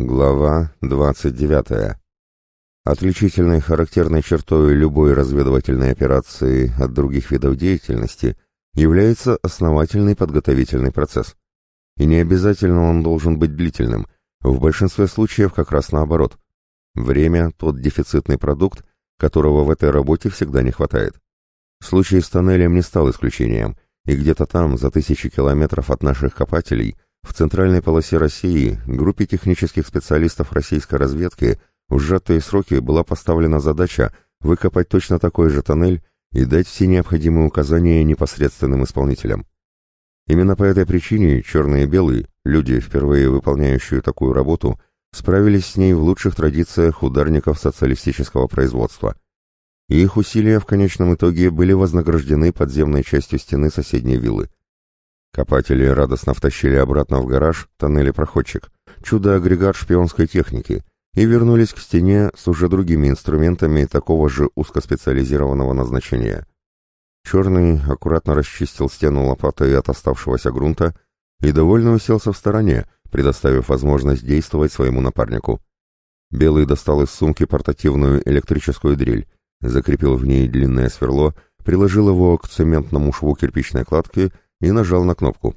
Глава 29. Отличительной характерной чертой любой разведывательной операции от других видов деятельности является основательный подготовительный процесс. И не обязательно он должен быть длительным, в большинстве случаев как раз наоборот. Время – тот дефицитный продукт, которого в этой работе всегда не хватает. Случай с тоннелем не стал исключением, и где-то там, за тысячи километров от наших копателей – в центральной полосе России группе технических специалистов российской разведки в сжатые сроки была поставлена задача выкопать точно такой же тоннель и дать все необходимые указания непосредственным исполнителям. Именно по этой причине черные и белые, люди, впервые выполняющие такую работу, справились с ней в лучших традициях ударников социалистического производства. И их усилия в конечном итоге были вознаграждены подземной частью стены соседней виллы. Копатели радостно втащили обратно в гараж тоннели-проходчик, чудо-агрегат шпионской техники, и вернулись к стене с уже другими инструментами такого же узкоспециализированного назначения. Черный аккуратно расчистил стену лопатой от оставшегося грунта и довольно уселся в стороне, предоставив возможность действовать своему напарнику. Белый достал из сумки портативную электрическую дрель, закрепил в ней длинное сверло, приложил его к цементному шву кирпичной кладки и нажал на кнопку.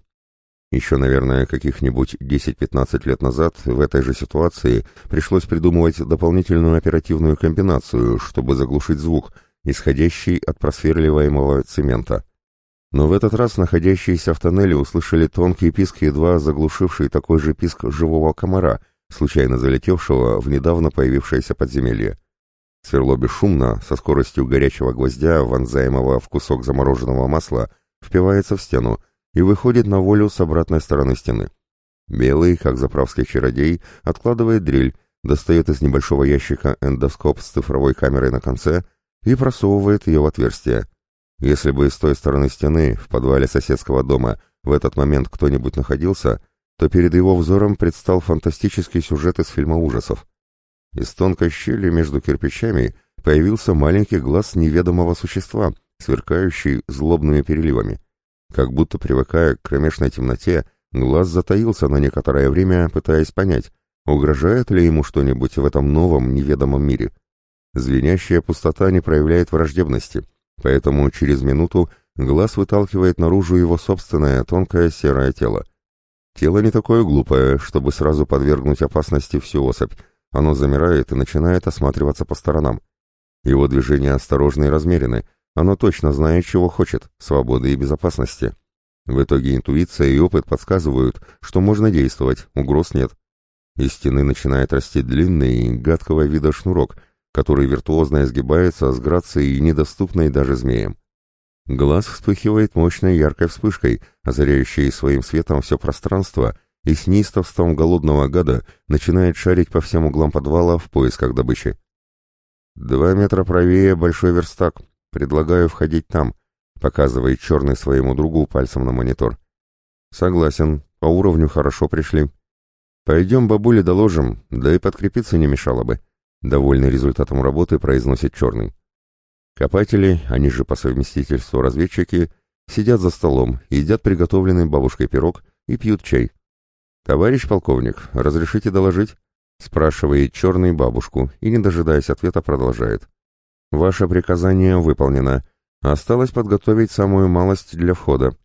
Еще, наверное, каких-нибудь 10-15 лет назад в этой же ситуации пришлось придумывать дополнительную оперативную комбинацию, чтобы заглушить звук, исходящий от просверливаемого цемента. Но в этот раз находящиеся в тоннеле услышали тонкий писк, едва заглушивший такой же писк живого комара, случайно залетевшего в недавно появившееся подземелье. Сверло бесшумно, со скоростью горячего гвоздя, вонзаемого в кусок замороженного масла, впивается в стену и выходит на волю с обратной стороны стены. Белый, как заправский чародей, откладывает дрель, достает из небольшого ящика эндоскоп с цифровой камерой на конце и просовывает ее в отверстие. Если бы с той стороны стены, в подвале соседского дома, в этот момент кто-нибудь находился, то перед его взором предстал фантастический сюжет из фильма ужасов. Из тонкой щели между кирпичами появился маленький глаз неведомого существа, сверкающий злобными переливами. Как будто привыкая к кромешной темноте, глаз затаился на некоторое время, пытаясь понять, угрожает ли ему что-нибудь в этом новом неведомом мире. Звенящая пустота не проявляет враждебности, поэтому через минуту глаз выталкивает наружу его собственное тонкое серое тело. Тело не такое глупое, чтобы сразу подвергнуть опасности всю особь. Оно замирает и начинает осматриваться по сторонам. Его движения осторожны и размерены, оно точно знает, чего хочет, свободы и безопасности. В итоге интуиция и опыт подсказывают, что можно действовать, угроз нет. Из стены начинает расти длинный, гадкого вида шнурок, который виртуозно изгибается с грацией, недоступной даже змеям. Глаз вспыхивает мощной яркой вспышкой, озаряющей своим светом все пространство, и с неистовством голодного гада начинает шарить по всем углам подвала в поисках добычи. Два метра правее большой верстак, Предлагаю входить там, показывает черный своему другу пальцем на монитор. Согласен, по уровню хорошо пришли. Пойдем бабуле доложим, да и подкрепиться не мешало бы. Довольный результатом работы произносит черный. Копатели, они же по совместительству разведчики, сидят за столом, едят приготовленный бабушкой пирог и пьют чай. «Товарищ полковник, разрешите доложить?» спрашивает черный бабушку и, не дожидаясь ответа, продолжает. Ваше приказание выполнено. Осталось подготовить самую малость для входа.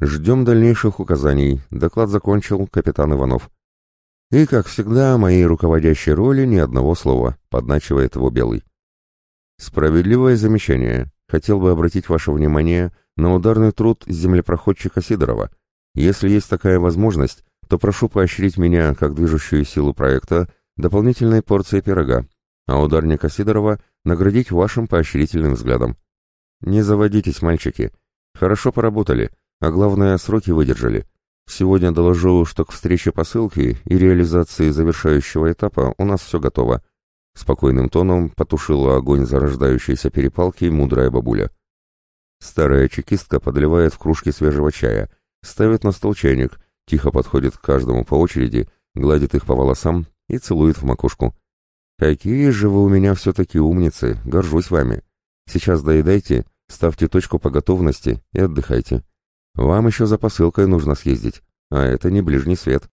Ждем дальнейших указаний. Доклад закончил капитан Иванов. И, как всегда, о моей руководящей роли ни одного слова, подначивает его Белый. Справедливое замечание. Хотел бы обратить ваше внимание на ударный труд землепроходчика Сидорова. Если есть такая возможность, то прошу поощрить меня, как движущую силу проекта, дополнительной порцией пирога, а ударника Сидорова наградить вашим поощрительным взглядом. Не заводитесь, мальчики. Хорошо поработали, а главное, сроки выдержали. Сегодня доложу, что к встрече посылки и реализации завершающего этапа у нас все готово. Спокойным тоном потушила огонь зарождающейся перепалки мудрая бабуля. Старая чекистка подливает в кружки свежего чая, ставит на стол чайник, тихо подходит к каждому по очереди, гладит их по волосам и целует в макушку. «Какие же вы у меня все-таки умницы, горжусь вами. Сейчас доедайте, ставьте точку по готовности и отдыхайте. Вам еще за посылкой нужно съездить, а это не ближний свет».